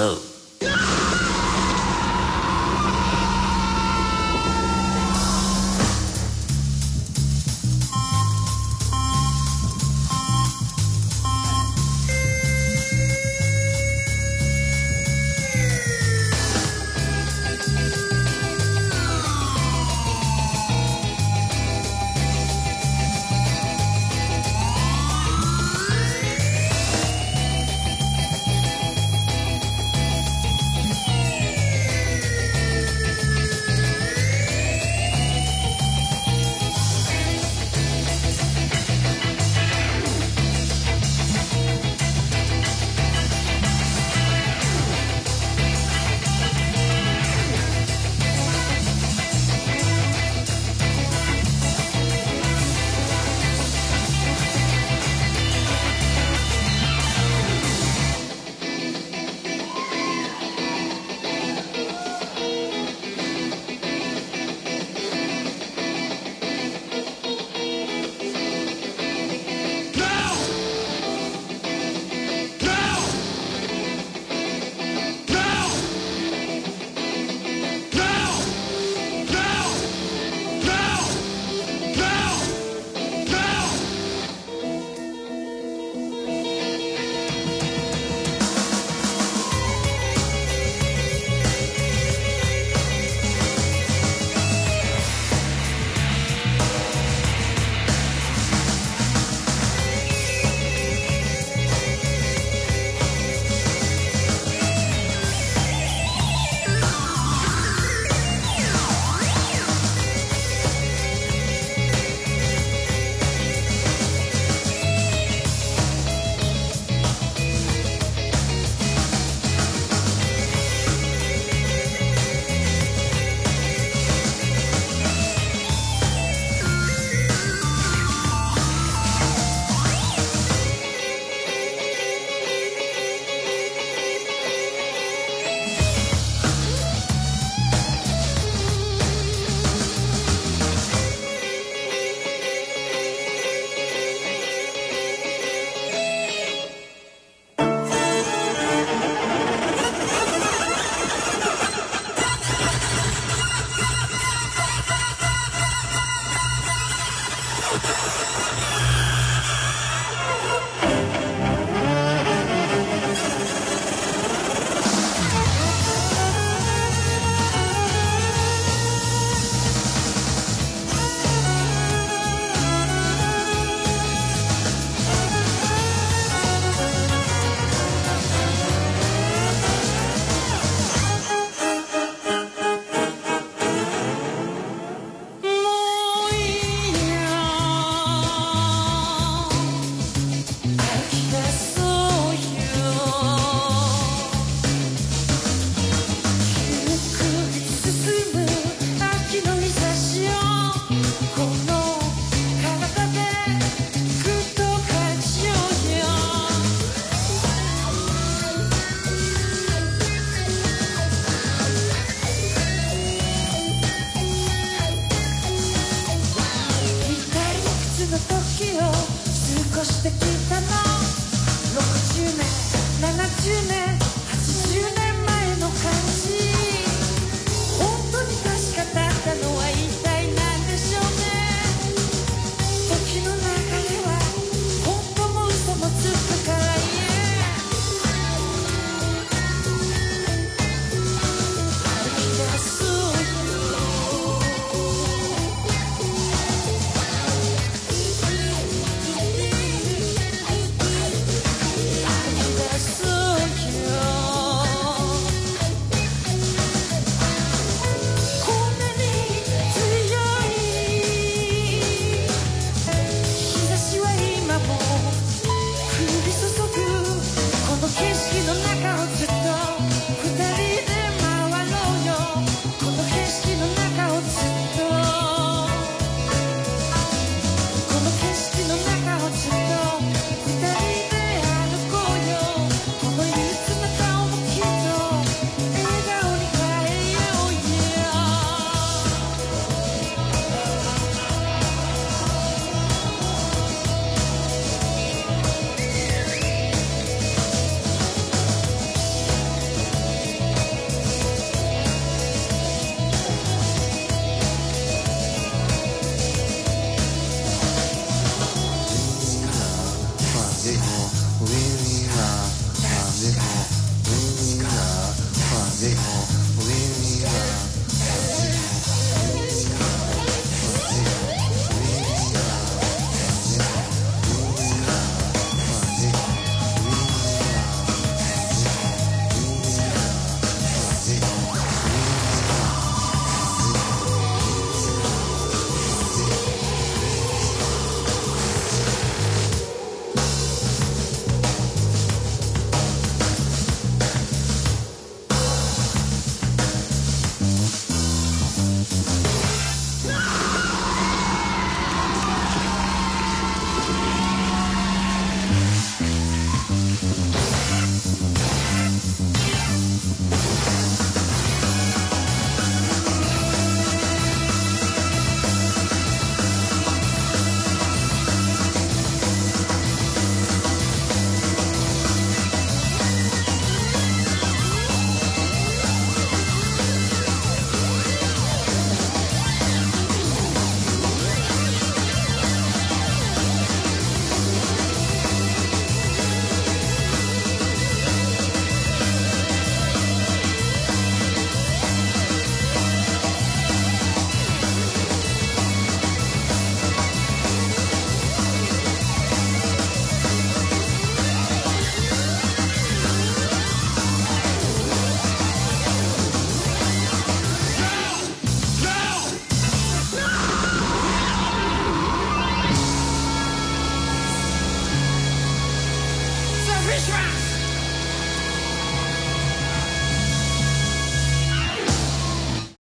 know.